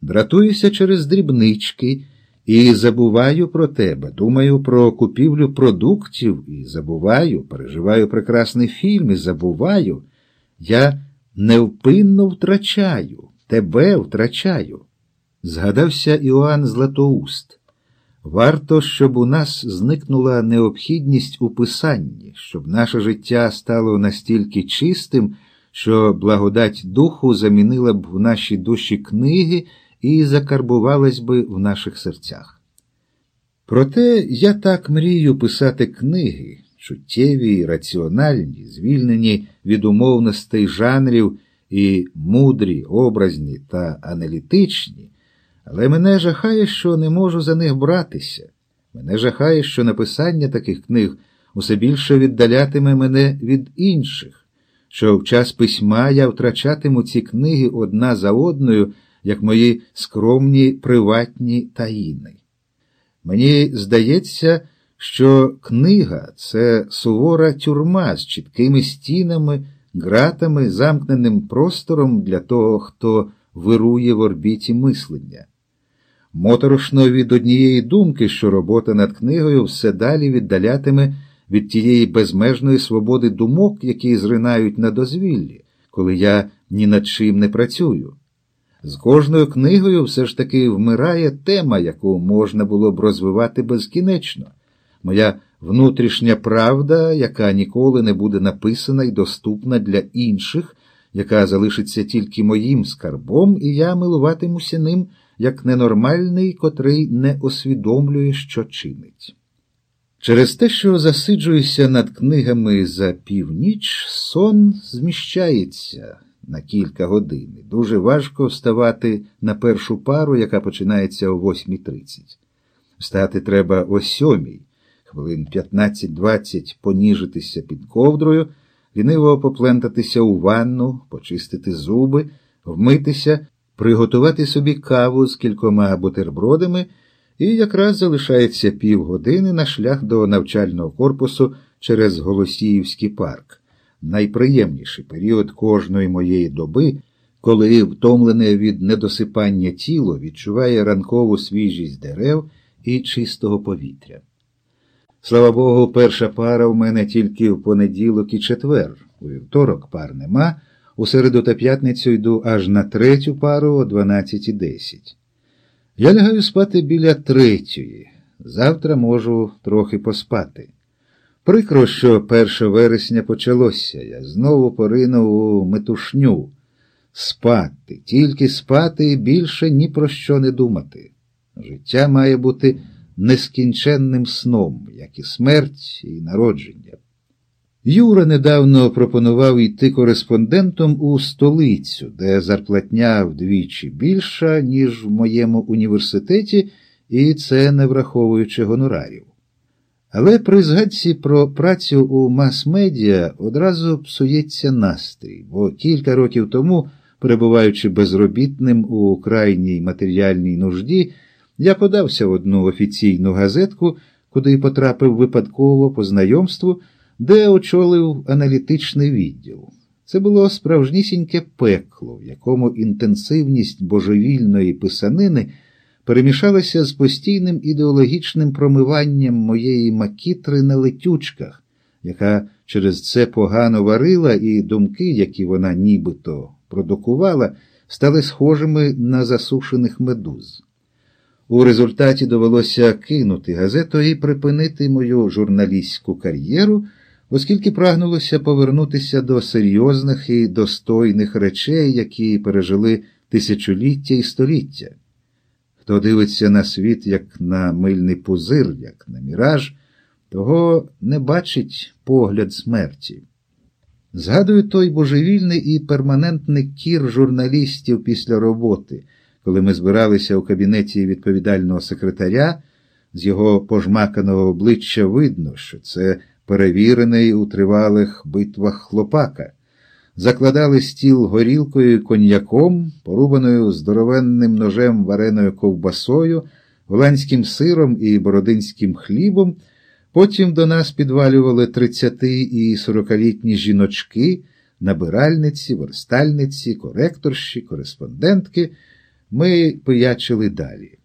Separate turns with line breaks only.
Дратуюся через дрібнички і забуваю про тебе. Думаю про купівлю продуктів і забуваю, переживаю прекрасний фільм і забуваю. Я невпинно втрачаю, тебе втрачаю. Згадався Іоанн Златоуст. Варто, щоб у нас зникнула необхідність у писанні, щоб наше життя стало настільки чистим, що благодать духу замінила б в нашій душі книги і закарбувалась би в наших серцях. Проте я так мрію писати книги, чуттєві, раціональні, звільнені від умовностей жанрів і мудрі, образні та аналітичні. Але мене жахає, що не можу за них братися. Мене жахає, що написання таких книг усе більше віддалятиме мене від інших, що в час письма я втрачатиму ці книги одна за одною, як мої скромні приватні таїни. Мені здається, що книга це сувора тюрма з чіткими стінами, ґратами, замкненим простором для того, хто вирує в орбіті мислення. Моторошно від однієї думки, що робота над книгою все далі віддалятиме від тієї безмежної свободи думок, які зринають на дозвіллі, коли я ні над чим не працюю. З кожною книгою все ж таки вмирає тема, яку можна було б розвивати безкінечно, моя внутрішня правда, яка ніколи не буде написана і доступна для інших, яка залишиться тільки моїм скарбом, і я милуватимуся ним як ненормальний, котрий не усвідомлює, що чинить. Через те, що засиджуюся над книгами за північ, сон зміщається на кілька годин. Дуже важко вставати на першу пару, яка починається о 8.30. Встати треба о сьомій, хвилин 15-20 поніжитися під ковдрою, ліниво поплентатися у ванну, почистити зуби, вмитися приготувати собі каву з кількома бутербродами, і якраз залишається півгодини на шлях до навчального корпусу через Голосіївський парк, найприємніший період кожної моєї доби, коли втомлене від недосипання тіло відчуває ранкову свіжість дерев і чистого повітря. Слава Богу, перша пара в мене тільки в понеділок і четвер, у вівторок пар нема. У середу та п'ятницю йду аж на третю пару о 12.10. Я лягаю спати біля третьої. Завтра можу трохи поспати. Прикро, що 1 вересня почалося. Я знову поринув у метушню. Спати, тільки спати і більше ні про що не думати. Життя має бути нескінченним сном, як і смерть, і народження. Юра недавно пропонував йти кореспондентом у столицю, де зарплатня вдвічі більша, ніж в моєму університеті, і це не враховуючи гонорарів. Але при згадці про працю у мас-медіа одразу псується настрій, бо кілька років тому, перебуваючи безробітним у крайній матеріальній нужді, я подався в одну офіційну газетку, куди потрапив випадково по знайомству де очолив аналітичний відділ. Це було справжнісіньке пекло, в якому інтенсивність божевільної писанини перемішалася з постійним ідеологічним промиванням моєї макітри на летючках, яка через це погано варила, і думки, які вона нібито продукувала, стали схожими на засушених медуз. У результаті довелося кинути газету і припинити мою журналістську кар'єру оскільки прагнулося повернутися до серйозних і достойних речей, які пережили тисячоліття і століття. Хто дивиться на світ як на мильний пузир, як на міраж, того не бачить погляд смерті. Згадую той божевільний і перманентний кір журналістів після роботи, коли ми збиралися у кабінеті відповідального секретаря, з його пожмаканого обличчя видно, що це перевірений у тривалих битвах хлопака, закладали стіл горілкою і коньяком, порубаною здоровенним ножем вареною ковбасою, голландським сиром і бородинським хлібом. Потім до нас підвалювали тридцяти і сорокалітні жіночки, набиральниці, верстальниці, коректорші, кореспондентки. Ми пиячили далі.